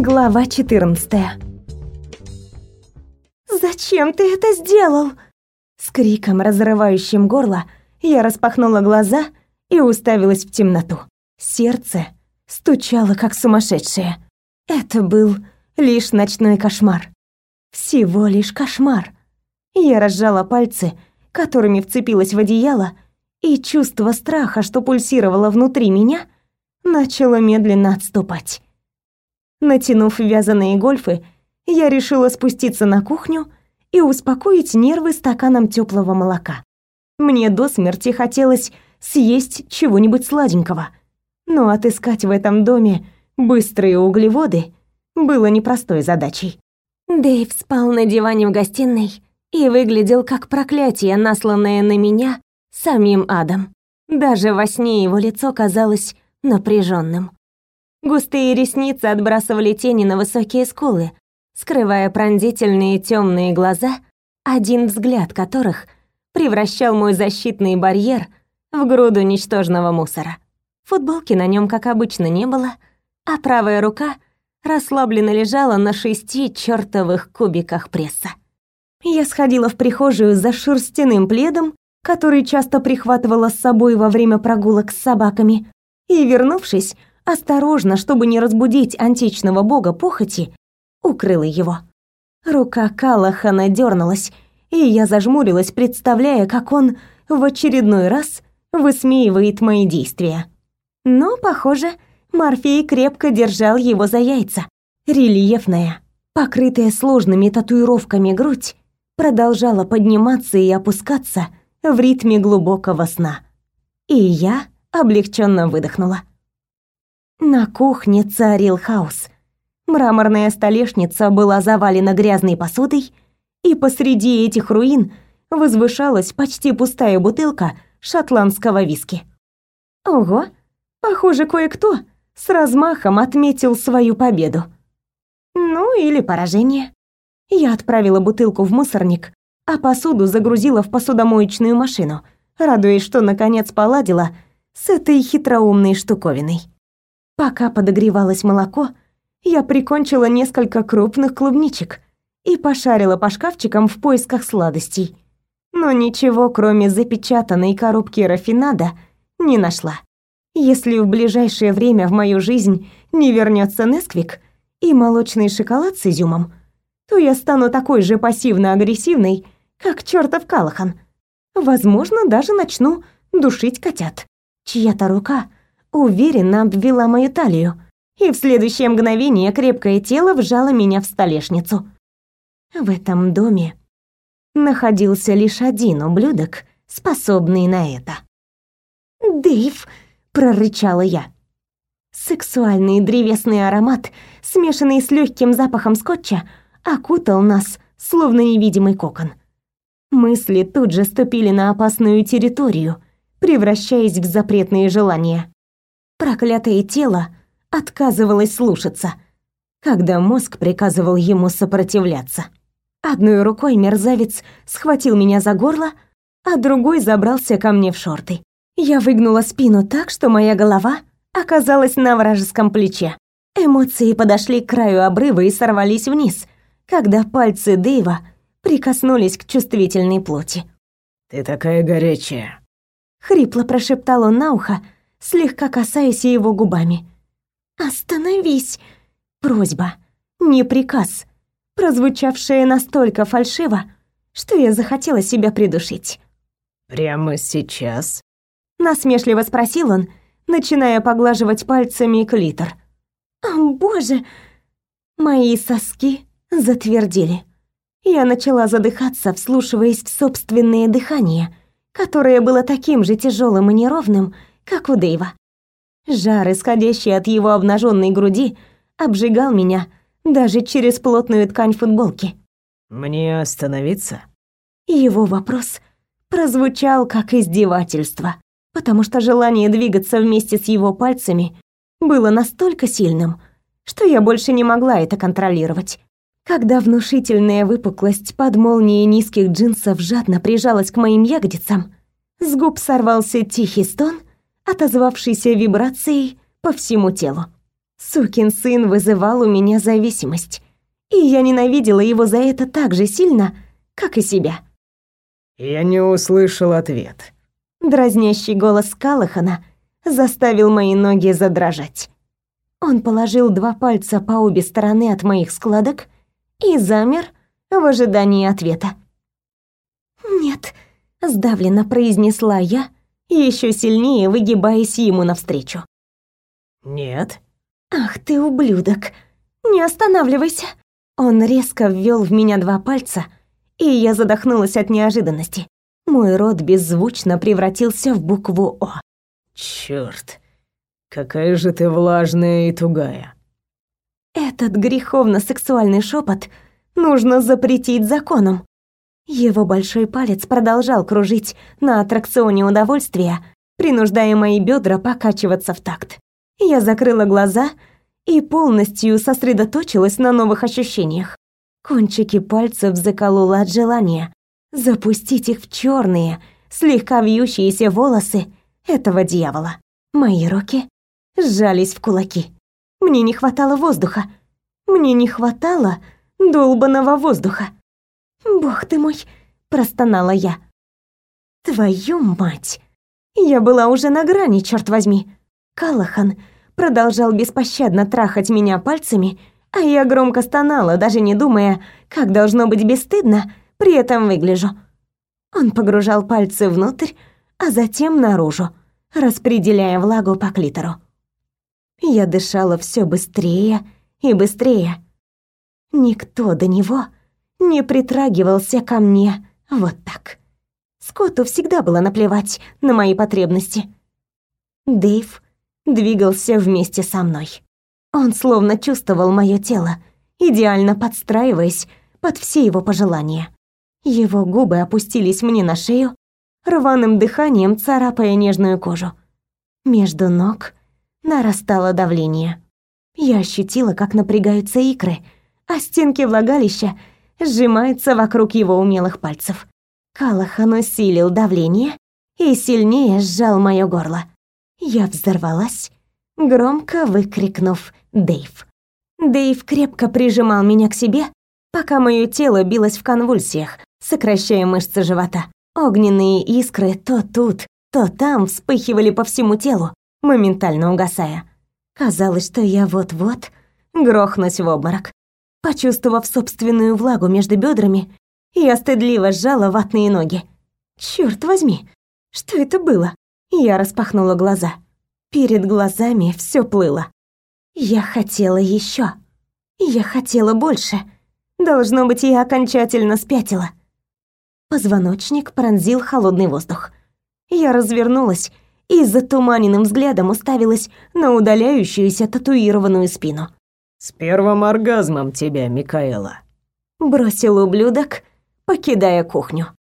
Глава 14. Зачем ты это сделал? С криком, разрывающим горло, я распахнула глаза и уставилась в темноту. Сердце стучало как сумасшедшее. Это был лишь ночной кошмар. Всего лишь кошмар. Я разжала пальцы, которыми вцепилась в одеяло, и чувство страха, что пульсировало внутри меня, начало медленно отступать. Натянув вязаные гольфы, я решила спуститься на кухню и успокоить нервы стаканом теплого молока. Мне до смерти хотелось съесть чего-нибудь сладенького, но отыскать в этом доме быстрые углеводы было непростой задачей. Дэйв спал на диване в гостиной и выглядел как проклятие, насланное на меня самим адом. Даже во сне его лицо казалось напряженным. Густые ресницы отбрасывали тени на высокие скулы, скрывая пронзительные темные глаза, один взгляд которых превращал мой защитный барьер в груду ничтожного мусора. Футболки на нем, как обычно, не было, а правая рука расслабленно лежала на шести чертовых кубиках пресса. Я сходила в прихожую за шерстяным пледом, который часто прихватывала с собой во время прогулок с собаками, и, вернувшись, осторожно, чтобы не разбудить античного бога похоти, укрыла его. Рука Калахана дернулась, и я зажмурилась, представляя, как он в очередной раз высмеивает мои действия. Но, похоже, Морфей крепко держал его за яйца. Рельефная, покрытая сложными татуировками грудь, продолжала подниматься и опускаться в ритме глубокого сна. И я облегченно выдохнула. На кухне царил хаос. Мраморная столешница была завалена грязной посудой, и посреди этих руин возвышалась почти пустая бутылка шотландского виски. Ого, похоже, кое-кто с размахом отметил свою победу. Ну или поражение. Я отправила бутылку в мусорник, а посуду загрузила в посудомоечную машину, радуясь, что наконец поладила с этой хитроумной штуковиной. Пока подогревалось молоко, я прикончила несколько крупных клубничек и пошарила по шкафчикам в поисках сладостей. Но ничего, кроме запечатанной коробки рафинада, не нашла. Если в ближайшее время в мою жизнь не вернется Несквик и молочный шоколад с изюмом, то я стану такой же пассивно-агрессивной, как чертов Калахан. Возможно, даже начну душить котят. Чья-то рука уверенно обвела мою талию, и в следующее мгновение крепкое тело вжало меня в столешницу. В этом доме находился лишь один ублюдок, способный на это. «Дэйв!» — прорычала я. Сексуальный древесный аромат, смешанный с легким запахом скотча, окутал нас, словно невидимый кокон. Мысли тут же ступили на опасную территорию, превращаясь в запретные желания. Проклятое тело отказывалось слушаться, когда мозг приказывал ему сопротивляться. Одной рукой мерзавец схватил меня за горло, а другой забрался ко мне в шорты. Я выгнула спину так, что моя голова оказалась на вражеском плече. Эмоции подошли к краю обрыва и сорвались вниз, когда пальцы Дэйва прикоснулись к чувствительной плоти. «Ты такая горячая», — хрипло прошептал он на ухо, слегка касаясь его губами. «Остановись!» Просьба, не приказ, прозвучавшая настолько фальшиво, что я захотела себя придушить. «Прямо сейчас?» Насмешливо спросил он, начиная поглаживать пальцами клитор. «О, боже!» Мои соски затвердели. Я начала задыхаться, вслушиваясь в собственное дыхание, которое было таким же тяжелым и неровным, как у Дэйва. Жар, исходящий от его обнаженной груди, обжигал меня даже через плотную ткань футболки. «Мне остановиться?» Его вопрос прозвучал как издевательство, потому что желание двигаться вместе с его пальцами было настолько сильным, что я больше не могла это контролировать. Когда внушительная выпуклость под молнией низких джинсов жадно прижалась к моим ягодицам, с губ сорвался тихий стон — отозвавшийся вибрацией по всему телу. Сукин сын вызывал у меня зависимость, и я ненавидела его за это так же сильно, как и себя. Я не услышал ответ. Дразнящий голос Калахана заставил мои ноги задрожать. Он положил два пальца по обе стороны от моих складок и замер в ожидании ответа. «Нет», — сдавленно произнесла я, еще сильнее выгибаясь ему навстречу. «Нет». «Ах ты, ублюдок! Не останавливайся!» Он резко ввел в меня два пальца, и я задохнулась от неожиданности. Мой рот беззвучно превратился в букву «О». Черт, какая же ты влажная и тугая. Этот греховно-сексуальный шепот нужно запретить законом. Его большой палец продолжал кружить на аттракционе удовольствия, принуждая мои бедра покачиваться в такт. Я закрыла глаза и полностью сосредоточилась на новых ощущениях. Кончики пальцев заколола от желания запустить их в черные, слегка вьющиеся волосы этого дьявола. Мои руки сжались в кулаки. Мне не хватало воздуха. Мне не хватало долбанного воздуха. «Бог ты мой!» – простонала я. «Твою мать!» Я была уже на грани, черт возьми. Калахан продолжал беспощадно трахать меня пальцами, а я громко стонала, даже не думая, как должно быть бесстыдно, при этом выгляжу. Он погружал пальцы внутрь, а затем наружу, распределяя влагу по клитору. Я дышала все быстрее и быстрее. Никто до него не притрагивался ко мне вот так. Скотту всегда было наплевать на мои потребности. Дэйв двигался вместе со мной. Он словно чувствовал мое тело, идеально подстраиваясь под все его пожелания. Его губы опустились мне на шею, рваным дыханием царапая нежную кожу. Между ног нарастало давление. Я ощутила, как напрягаются икры, а стенки влагалища сжимаются вокруг его умелых пальцев. Калахан усилил давление и сильнее сжал моё горло. Я взорвалась, громко выкрикнув «Дэйв». Дэйв крепко прижимал меня к себе, пока моё тело билось в конвульсиях, сокращая мышцы живота. Огненные искры то тут, то там вспыхивали по всему телу, моментально угасая. Казалось, что я вот-вот грохнусь в обморок. Почувствовав собственную влагу между бедрами, я стыдливо сжала ватные ноги. Черт возьми, что это было? Я распахнула глаза. Перед глазами все плыло. Я хотела еще. Я хотела больше. Должно быть, я окончательно спятила. Позвоночник пронзил холодный воздух. Я развернулась и затуманенным взглядом уставилась на удаляющуюся татуированную спину. «С первым оргазмом тебя, Микаэла!» Бросил ублюдок, покидая кухню.